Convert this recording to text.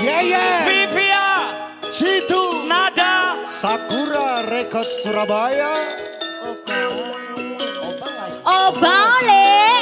Yeah yeah. Vivia, Citu. Nada, Sakura Record Surabaya. Oh balik.